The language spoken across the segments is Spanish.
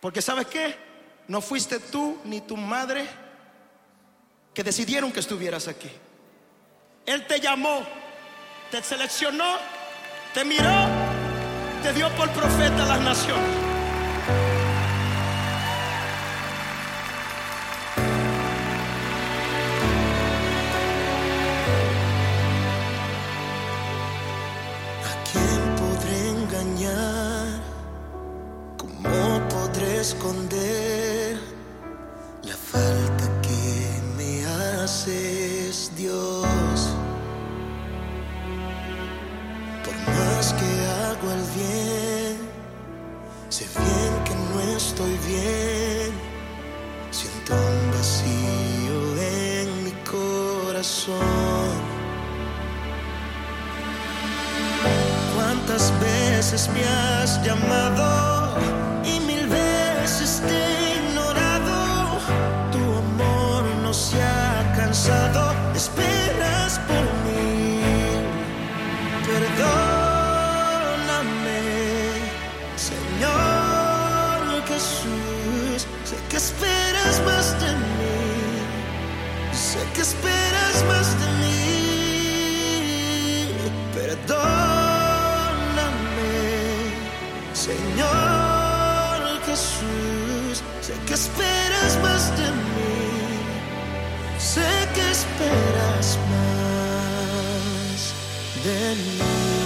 Porque sabes qué? No fuiste tú ni tu madre que decidieron que estuvieras aquí. Él te llamó, te seleccionó, te miró, te dio por profeta a las naciones. Esconder la falta que me haces, Dios? Por más que hago el bien, sé bien que no estoy bien. Siento un vacío en mi corazón. ¿Cuántas veces me has llamado sé que esperas más de mí. Perdóname, Señor Jesús, sé que esperas más de mí, sé que esperas más de mí.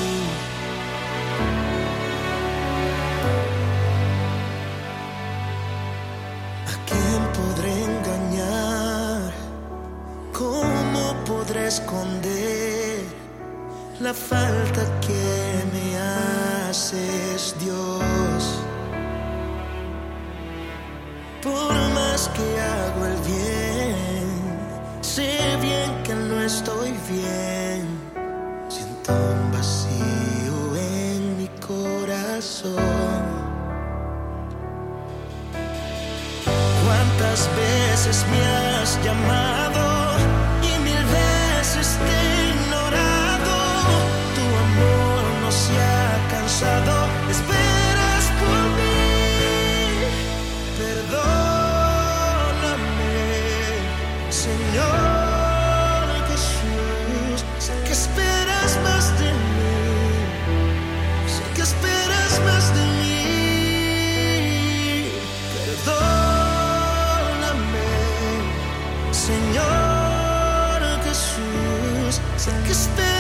La falta que me haces, Dios? Por más que hago el bien, sé bien que no estoy bien. Siento un vacío en mi corazón. ¿Cuántas veces me has llamado darkest thing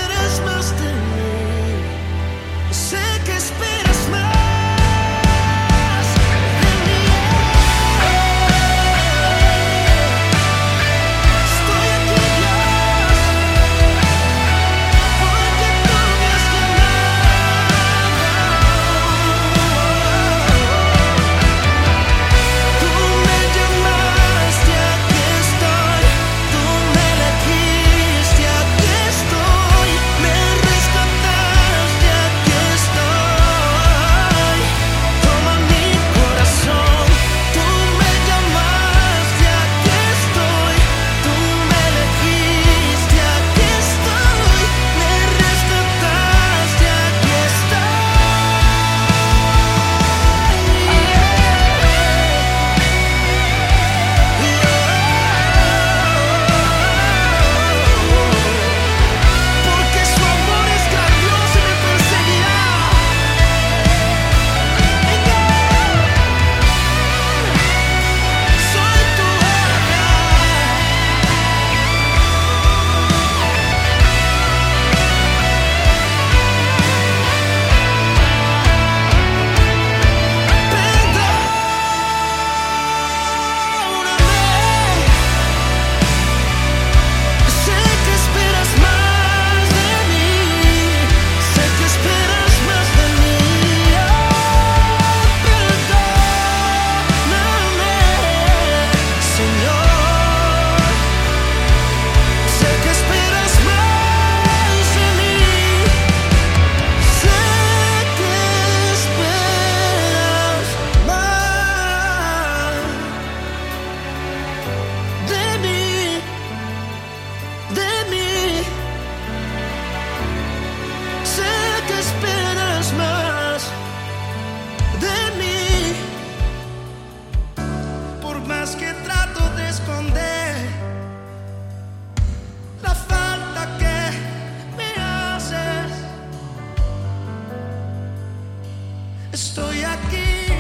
Estoy aquí.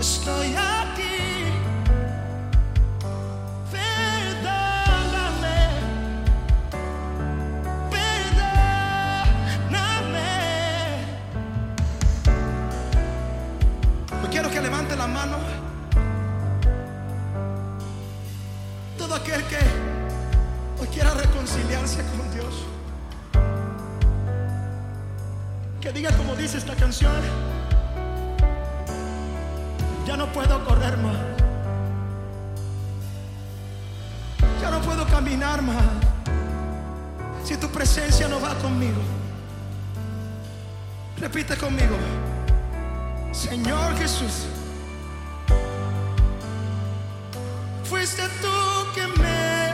Estoy aquí. Perdóname. Perdóname. Yo quiero que levante la mano. Todo aquel que hoy quiera reconciliarse con Dios. Que diga como dice esta canción. Ya no puedo correr más. Ya no puedo caminar más. Si tu presencia no va conmigo. Repite conmigo. Señor Jesús. Fuiste tú que me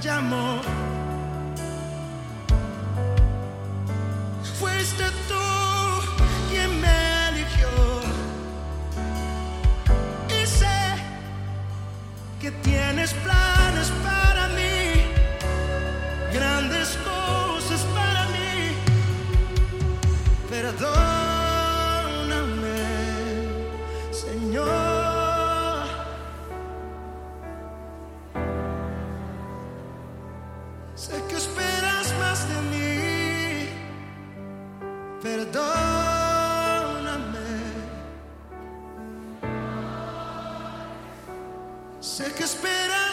llamó. Perdóname. Sé que esperas